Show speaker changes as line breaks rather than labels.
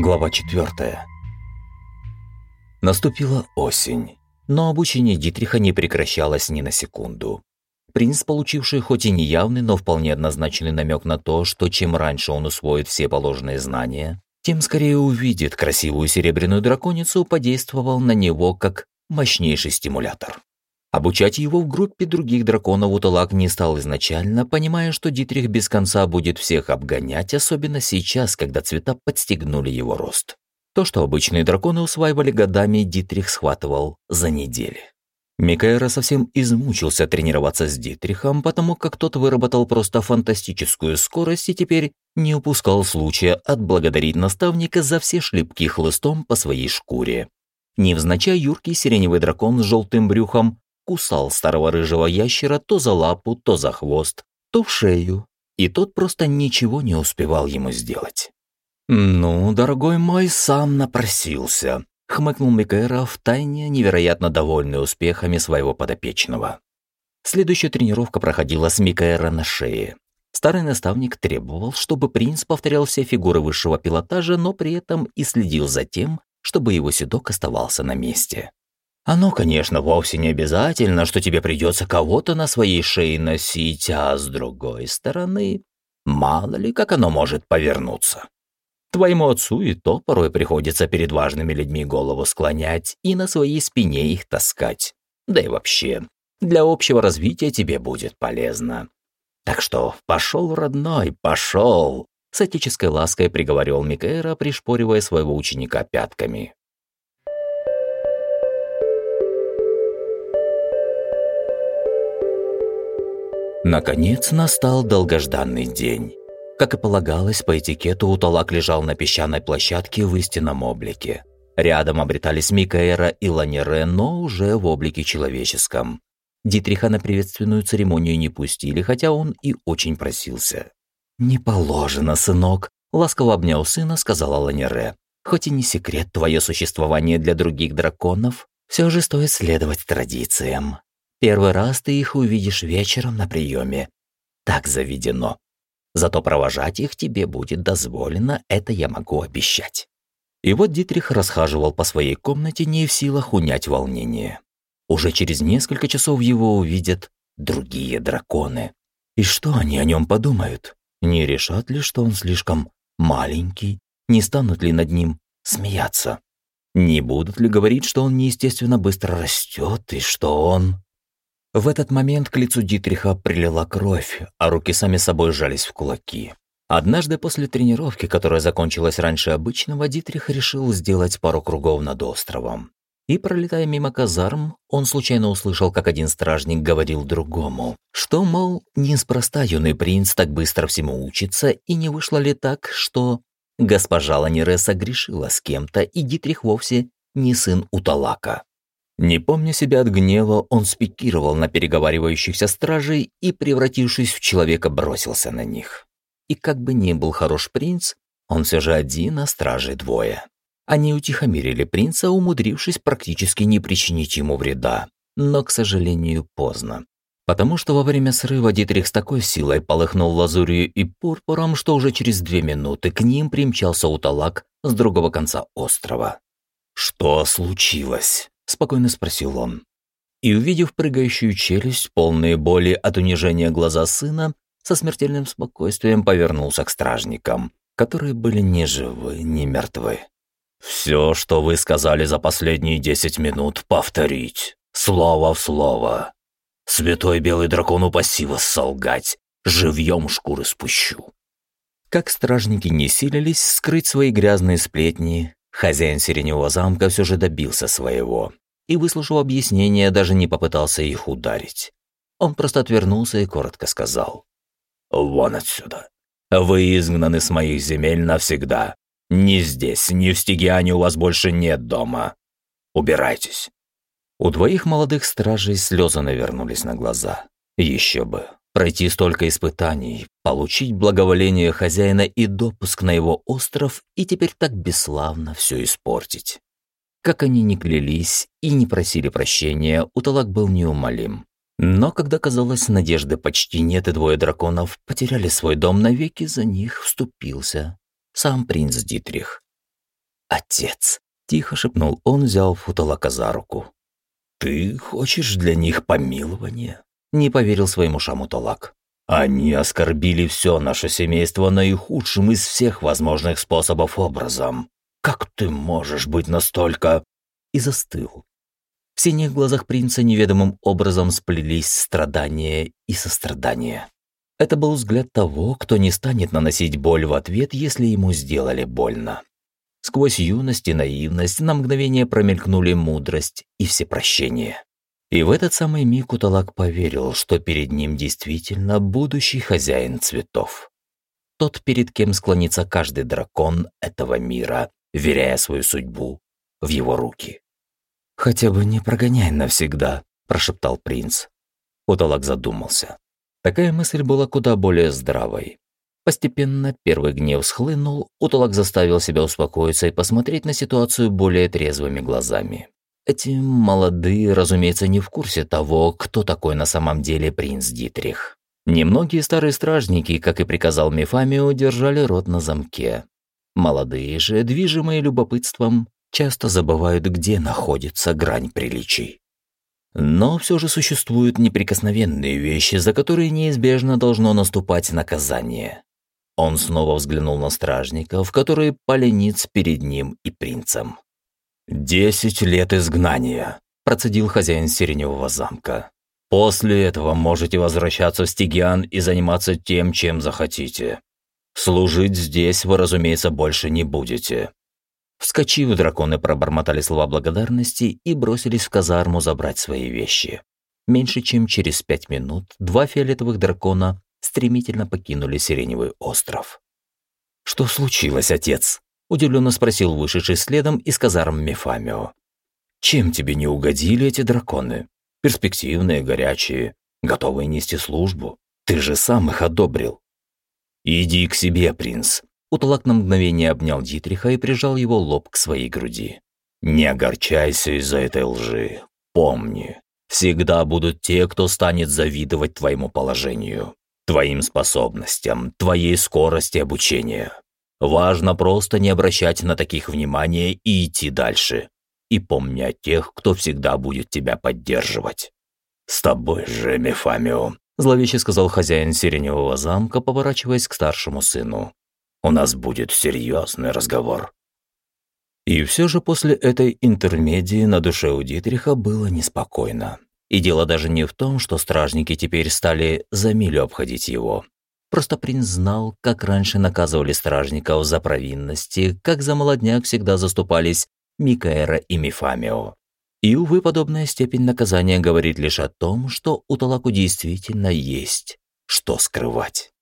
Глава 4. Наступила осень, но обучение Дитриха не прекращалось ни на секунду. Принц, получивший хоть и неявный, но вполне однозначный намек на то, что чем раньше он усвоит все положенные знания, тем скорее увидит красивую серебряную драконицу, подействовал на него как мощнейший стимулятор. Обучать его в группе других драконов Уталак не стал изначально, понимая, что Дитрих без конца будет всех обгонять, особенно сейчас, когда цвета подстегнули его рост. То, что обычные драконы усваивали годами, Дитрих схватывал за недели. Микаэра совсем измучился тренироваться с Дитрихом, потому как тот выработал просто фантастическую скорость и теперь не упускал случая отблагодарить наставника за все шлепки хлыстом по своей шкуре. Невзначай юркий сиреневый дракон с желтым брюхом кусал старого рыжего ящера то за лапу, то за хвост, то в шею, и тот просто ничего не успевал ему сделать. «Ну, дорогой мой, сам напросился», — хмыкнул Микаэра втайне, невероятно довольный успехами своего подопечного. Следующая тренировка проходила с Микаэра на шее. Старый наставник требовал, чтобы принц повторял все фигуры высшего пилотажа, но при этом и следил за тем, чтобы его седок оставался на месте. Оно, конечно, вовсе не обязательно, что тебе придется кого-то на своей шее носить, а с другой стороны, мало ли, как оно может повернуться. Твоему отцу и то порой приходится перед важными людьми голову склонять и на своей спине их таскать. Да и вообще, для общего развития тебе будет полезно. Так что пошел, родной, пошел!» С отеческой лаской приговорил Микэра, пришпоривая своего ученика пятками. Наконец настал долгожданный день. Как и полагалось, по этикету Уталак лежал на песчаной площадке в истинном облике. Рядом обретались Микаэра и Ланере, но уже в облике человеческом. Дитриха на приветственную церемонию не пустили, хотя он и очень просился. «Не положено, сынок», — ласково обнял сына, сказала Ланере. «Хоть и не секрет твое существование для других драконов, все же стоит следовать традициям. Первый раз ты их увидишь вечером на приеме. Так заведено. Зато провожать их тебе будет дозволено, это я могу обещать». И вот Дитрих расхаживал по своей комнате, не в силах унять волнение. Уже через несколько часов его увидят другие драконы. И что они о нем подумают? Не решат ли, что он слишком маленький? Не станут ли над ним смеяться? Не будут ли говорить, что он неестественно быстро растет и что он... В этот момент к лицу Дитриха прилила кровь, а руки сами собой сжались в кулаки. Однажды после тренировки, которая закончилась раньше обычного, Дитрих решил сделать пару кругов над островом. И, пролетая мимо казарм, он случайно услышал, как один стражник говорил другому, что, мол, неспроста юный принц так быстро всему учится, и не вышло ли так, что госпожа Ланереса грешила с кем-то, и Дитрих вовсе не сын Уталака. Не помня себя от гнева, он спикировал на переговаривающихся стражей и, превратившись в человека, бросился на них. И как бы ни был хорош принц, он все же один, а стражей двое. Они утихомирили принца, умудрившись практически не причинить ему вреда, но, к сожалению, поздно. Потому что во время срыва Дитрих с такой силой полыхнул лазурью и пурпуром, что уже через две минуты к ним примчался Уталак с другого конца острова. «Что случилось?» Спокойно спросил он. И, увидев прыгающую челюсть, полные боли от унижения глаза сына, со смертельным спокойствием повернулся к стражникам, которые были ни живы, ни мертвы. «Все, что вы сказали за последние десять минут, повторить. Слово в слово. Святой белый дракон упаси вас солгать. Живьем шкуры спущу». Как стражники не силились скрыть свои грязные сплетни, хозяин Сиреневого замка все же добился своего и, выслушав объяснения, даже не попытался их ударить. Он просто отвернулся и коротко сказал. «Вон отсюда. Вы изгнаны с моих земель навсегда. Ни здесь, ни в Стигиане у вас больше нет дома. Убирайтесь». У двоих молодых стражей слезы навернулись на глаза. Еще бы. Пройти столько испытаний, получить благоволение хозяина и допуск на его остров, и теперь так бесславно все испортить. Как они ни клялись и не просили прощения, Уталак был неумолим. Но когда казалось, надежды почти нет, и двое драконов потеряли свой дом навеки, за них вступился сам принц Дитрих. отец», – тихо шепнул он, взял Футалака за руку. «Ты хочешь для них помилования?» – не поверил своему ушам Уталак. «Они оскорбили все наше семейство наихудшим из всех возможных способов образом. Как ты можешь быть настолько...» И застыл. В синих глазах принца неведомым образом сплелись страдания и сострадания. Это был взгляд того, кто не станет наносить боль в ответ, если ему сделали больно. Сквозь юность и наивность на мгновение промелькнули мудрость и всепрощение. И в этот самый миг Уталак поверил, что перед ним действительно будущий хозяин цветов. Тот, перед кем склонится каждый дракон этого мира, веряя свою судьбу в его руки. «Хотя бы не прогоняй навсегда», – прошептал принц. Уталак задумался. Такая мысль была куда более здравой. Постепенно первый гнев схлынул, Утолок заставил себя успокоиться и посмотреть на ситуацию более трезвыми глазами. Эти молодые, разумеется, не в курсе того, кто такой на самом деле принц Дитрих. Немногие старые стражники, как и приказал Мефамио, держали рот на замке. Молодые же, движимые любопытством, часто забывают, где находится грань приличий. Но все же существуют неприкосновенные вещи, за которые неизбежно должно наступать наказание. Он снова взглянул на стражников, которые полениц перед ним и принцем. «Десять лет изгнания», – процедил хозяин Сиреневого замка. «После этого можете возвращаться в Стигиан и заниматься тем, чем захотите. Служить здесь вы, разумеется, больше не будете. Вскочив, драконы пробормотали слова благодарности и бросились в казарму забрать свои вещи. Меньше чем через пять минут два фиолетовых дракона стремительно покинули Сиреневый остров. «Что случилось, отец?» – удивленно спросил вышедший следом из казарм Мефамио. «Чем тебе не угодили эти драконы? Перспективные, горячие, готовые нести службу. Ты же сам их одобрил». «Иди к себе, принц», Утолак на мгновение обнял Дитриха и прижал его лоб к своей груди. «Не огорчайся из-за этой лжи. Помни, всегда будут те, кто станет завидовать твоему положению, твоим способностям, твоей скорости обучения. Важно просто не обращать на таких внимания и идти дальше. И помни о тех, кто всегда будет тебя поддерживать. С тобой же, Мефамио», – зловеще сказал хозяин Сиреневого замка, поворачиваясь к старшему сыну. У нас будет серьезный разговор». И все же после этой интермедии на душе у Дитриха было неспокойно. И дело даже не в том, что стражники теперь стали за милю обходить его. Просто принц знал, как раньше наказывали стражников за провинности, как за молодняк всегда заступались Микаэра и Мифамио. И, увы, подобная степень наказания говорит лишь о том, что у Талаку действительно есть что скрывать.